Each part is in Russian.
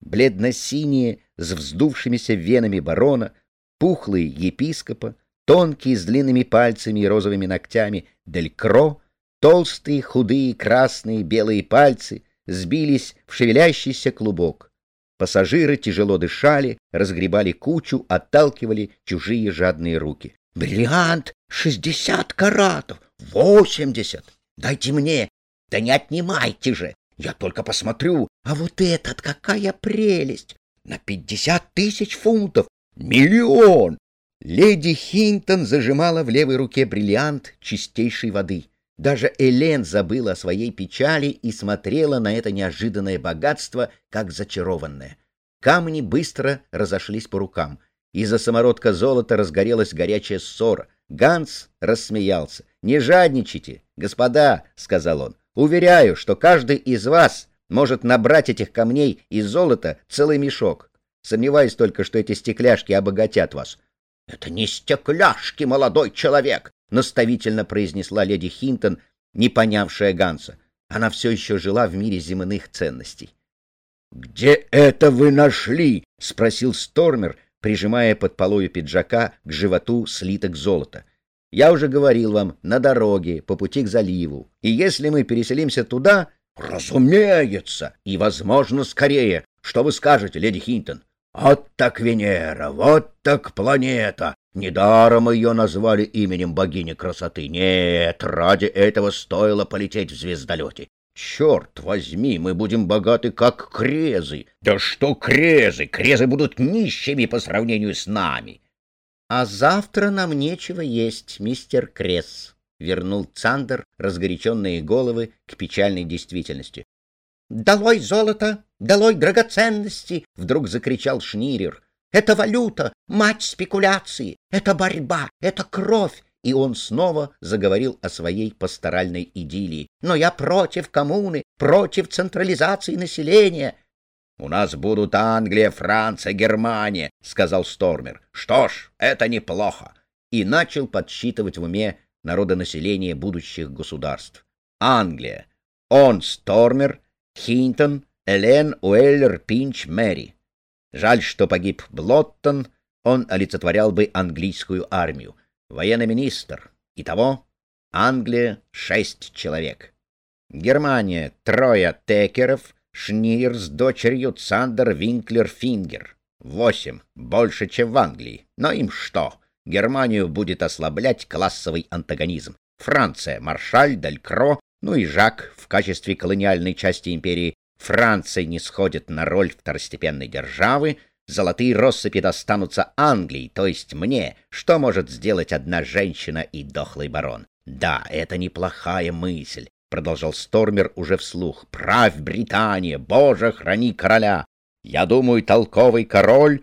бледно-синие, с вздувшимися венами барона, пухлые епископа, тонкие с длинными пальцами и розовыми ногтями делькро, толстые, худые, красные, белые пальцы сбились в шевелящийся клубок. Пассажиры тяжело дышали, разгребали кучу, отталкивали чужие жадные руки. «Бриллиант! Шестьдесят каратов! Восемьдесят! Дайте мне! Да не отнимайте же! Я только посмотрю! А вот этот, какая прелесть! На пятьдесят тысяч фунтов! Миллион! Леди Хинтон зажимала в левой руке бриллиант чистейшей воды. Даже Элен забыла о своей печали и смотрела на это неожиданное богатство, как зачарованное. Камни быстро разошлись по рукам. Из-за самородка золота разгорелась горячая ссора. Ганс рассмеялся. «Не жадничайте, господа», — сказал он. «Уверяю, что каждый из вас может набрать этих камней и золота целый мешок. Сомневаюсь только, что эти стекляшки обогатят вас. «Это не стекляшки, молодой человек!» — наставительно произнесла леди Хинтон, не понявшая Ганса. Она все еще жила в мире земных ценностей. «Где это вы нашли?» — спросил Стормер, прижимая под полою пиджака к животу слиток золота. «Я уже говорил вам, на дороге, по пути к заливу. И если мы переселимся туда...» «Разумеется! И, возможно, скорее. Что вы скажете, леди Хинтон?» Вот так Венера, вот так планета. Недаром ее назвали именем богини красоты. Нет, ради этого стоило полететь в звездолете. Черт возьми, мы будем богаты, как крезы. Да что крезы? Крезы будут нищими по сравнению с нами. А завтра нам нечего есть, мистер Крес, — вернул Цандер разгоряченные головы к печальной действительности. «Долой золото! Долой драгоценности!» — вдруг закричал Шнирер. «Это валюта! Мать спекуляции! Это борьба! Это кровь!» И он снова заговорил о своей пасторальной идиллии. «Но я против коммуны, против централизации населения!» «У нас будут Англия, Франция, Германия», — сказал Стормер. «Что ж, это неплохо». И начал подсчитывать в уме народонаселение будущих государств. Англия. Он, Стормер, Хинтон, Элен, Уэллер, Пинч, Мэри. Жаль, что погиб Блоттон, он олицетворял бы английскую армию. Военный министр. Итого Англия — шесть человек. Германия — трое Текеров, Шнир с дочерью Цандер Винклер Фингер. Восемь. Больше, чем в Англии. Но им что? Германию будет ослаблять классовый антагонизм. Франция — Маршаль, Далькро, ну и Жак в качестве колониальной части империи Франции не сходит на роль второстепенной державы, золотые россыпи достанутся Англии, то есть мне. Что может сделать одна женщина и дохлый барон? Да, это неплохая мысль, продолжал Стормер уже вслух. Правь, Британия, Боже, храни короля. Я думаю, толковый король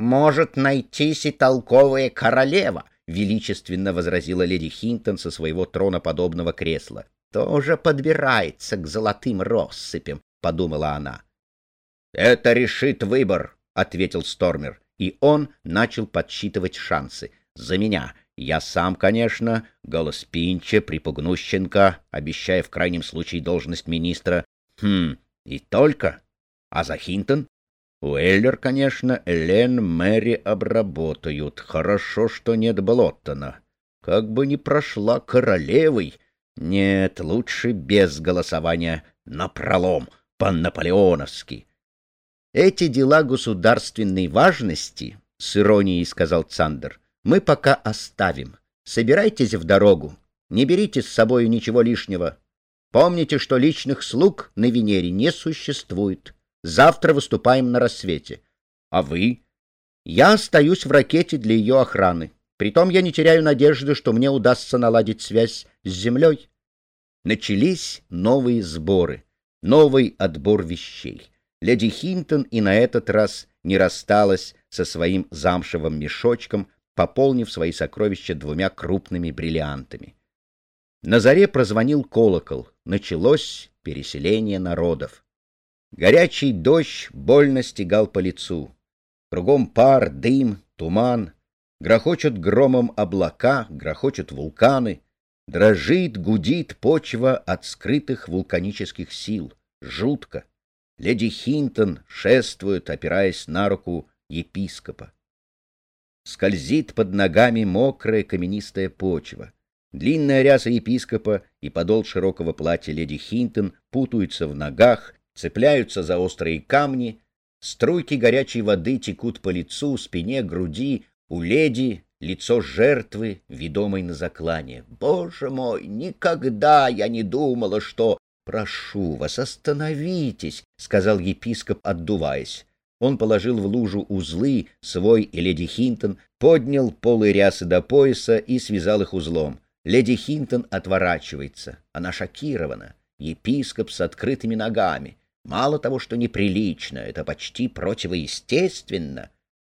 может найтись и толковая королева, величественно возразила леди Хинтон со своего троноподобного кресла тоже подбирается к золотым россыпям, — подумала она. — Это решит выбор, — ответил Стормер, и он начал подсчитывать шансы. За меня. Я сам, конечно, голос Пинча, припугнущенко, обещая в крайнем случае должность министра. Хм, и только. А за Хинтон? Уэллер, конечно, Элен, Мэри обработают. Хорошо, что нет Блоттона. Как бы ни прошла королевой, нет, лучше без голосования напролом, по-наполеоновски. Эти дела государственной важности, с иронией сказал Цандер, мы пока оставим. Собирайтесь в дорогу, не берите с собой ничего лишнего. Помните, что личных слуг на Венере не существует. Завтра выступаем на рассвете. А вы? Я остаюсь в ракете для ее охраны. Притом я не теряю надежды, что мне удастся наладить связь с землей. Начались новые сборы, новый отбор вещей. Леди Хинтон и на этот раз не рассталась со своим замшевым мешочком, пополнив свои сокровища двумя крупными бриллиантами. На заре прозвонил колокол, началось переселение народов. Горячий дождь больно стегал по лицу. Кругом пар, дым, туман, Грохочут громом облака, грохочут вулканы. Дрожит, гудит почва от скрытых вулканических сил. Жутко. Леди Хинтон шествует, опираясь на руку епископа. Скользит под ногами мокрая каменистая почва. Длинная ряса епископа и подол широкого платья леди Хинтон путаются в ногах, цепляются за острые камни, струйки горячей воды текут по лицу, спине, груди, у леди лицо жертвы, ведомой на заклане. «Боже мой, никогда я не думала, что...» «Прошу вас, остановитесь», — сказал епископ, отдуваясь. Он положил в лужу узлы, свой и леди Хинтон, поднял полы рясы до пояса и связал их узлом. Леди Хинтон отворачивается. Она шокирована. Епископ с открытыми ногами. Мало того, что неприлично, это почти противоестественно.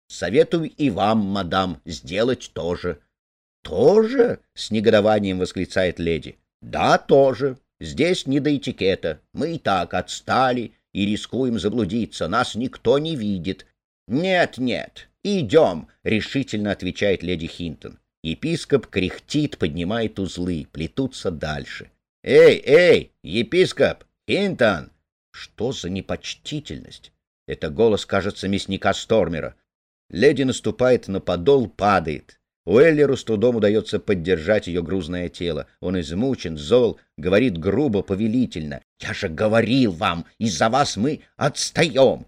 Советую и вам, мадам, сделать то же. — Тоже? — с негодованием восклицает леди. — Да, тоже. Здесь не до этикета. Мы и так отстали и рискуем заблудиться. Нас никто не видит. — Нет, нет, идем, — решительно отвечает леди Хинтон. Епископ кряхтит, поднимает узлы, плетутся дальше. — Эй, эй, епископ! Хинтон! Что за непочтительность? Это голос, кажется, мясника Стормера. Леди наступает на подол, падает. Уэллеру с трудом удается поддержать ее грузное тело. Он измучен, зол, говорит грубо, повелительно. «Я же говорил вам, из-за вас мы отстаем!»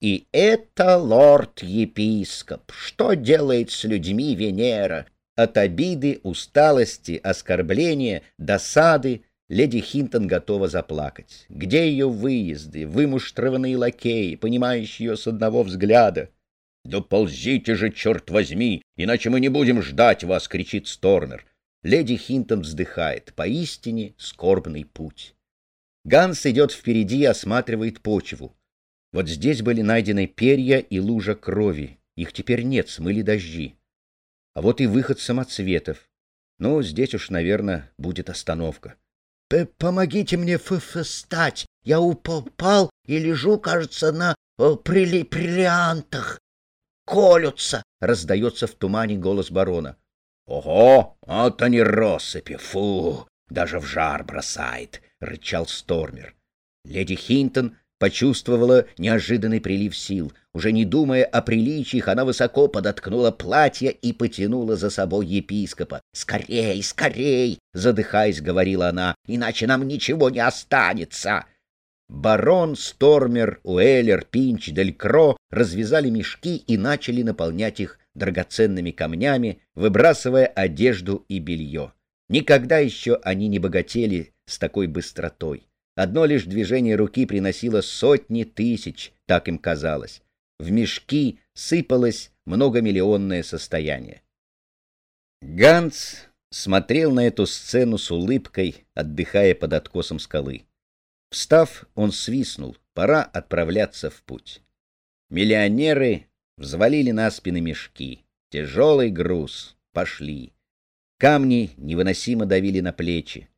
И это лорд-епископ. Что делает с людьми Венера? От обиды, усталости, оскорбления, досады леди Хинтон готова заплакать. Где ее выезды, вымуштрованные лакеи, понимающие ее с одного взгляда? «Да ползите же, черт возьми, иначе мы не будем ждать вас!» — кричит Сторнер. Леди Хинтон вздыхает. Поистине скорбный путь. Ганс идет впереди и осматривает почву. Вот здесь были найдены перья и лужа крови. Их теперь нет, смыли дожди. А вот и выход самоцветов. Ну, здесь уж, наверное, будет остановка. — Помогите мне встать. Я упал и лежу, кажется, на э, прили бриллиантах колются!» — раздается в тумане голос барона. «Ого! Вот они россыпи! Фу! Даже в жар бросает!» — рычал Стормер. Леди Хинтон почувствовала неожиданный прилив сил. Уже не думая о приличиях, она высоко подоткнула платье и потянула за собой епископа. «Скорей, скорей!» — задыхаясь, говорила она. «Иначе нам ничего не останется!» Барон, Стормер, Уэллер, Пинч, Делькро развязали мешки и начали наполнять их драгоценными камнями, выбрасывая одежду и белье. Никогда еще они не богатели с такой быстротой. Одно лишь движение руки приносило сотни тысяч, так им казалось. В мешки сыпалось многомиллионное состояние. Ганс смотрел на эту сцену с улыбкой, отдыхая под откосом скалы. Встав, он свистнул. Пора отправляться в путь. Миллионеры взвалили на спины мешки. Тяжелый груз. Пошли. Камни невыносимо давили на плечи.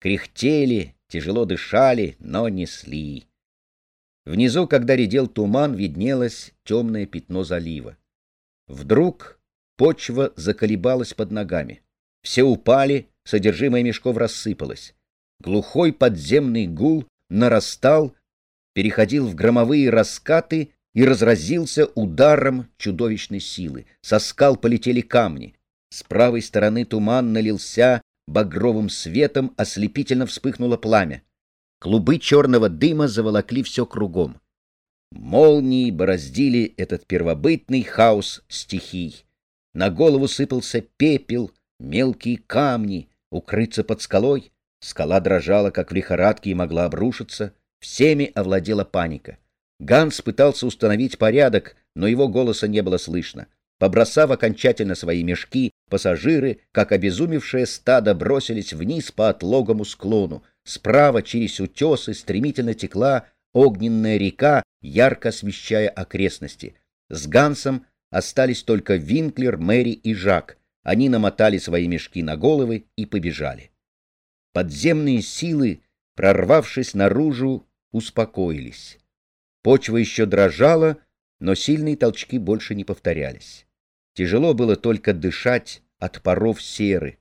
Кряхтели, тяжело дышали, но несли. Внизу, когда редел туман, виднелось темное пятно залива. Вдруг почва заколебалась под ногами. Все упали, содержимое мешков рассыпалось. Глухой подземный гул нарастал, переходил в громовые раскаты и разразился ударом чудовищной силы. Со скал полетели камни. С правой стороны туман налился багровым светом, ослепительно вспыхнуло пламя. Клубы черного дыма заволокли все кругом. Молнии бороздили этот первобытный хаос стихий. На голову сыпался пепел, мелкие камни, укрыться под скалой Скала дрожала, как в лихорадке, и могла обрушиться. Всеми овладела паника. Ганс пытался установить порядок, но его голоса не было слышно. Побросав окончательно свои мешки, пассажиры, как обезумевшее стадо, бросились вниз по отлогому склону. Справа через утесы стремительно текла огненная река, ярко освещая окрестности. С Гансом остались только Винклер, Мэри и Жак. Они намотали свои мешки на головы и побежали. Подземные силы, прорвавшись наружу, успокоились. Почва еще дрожала, но сильные толчки больше не повторялись. Тяжело было только дышать от паров серы.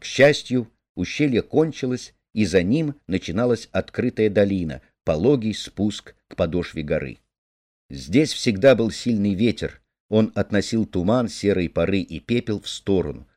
К счастью, ущелье кончилось, и за ним начиналась открытая долина, пологий спуск к подошве горы. Здесь всегда был сильный ветер, он относил туман, серые пары и пепел в сторону,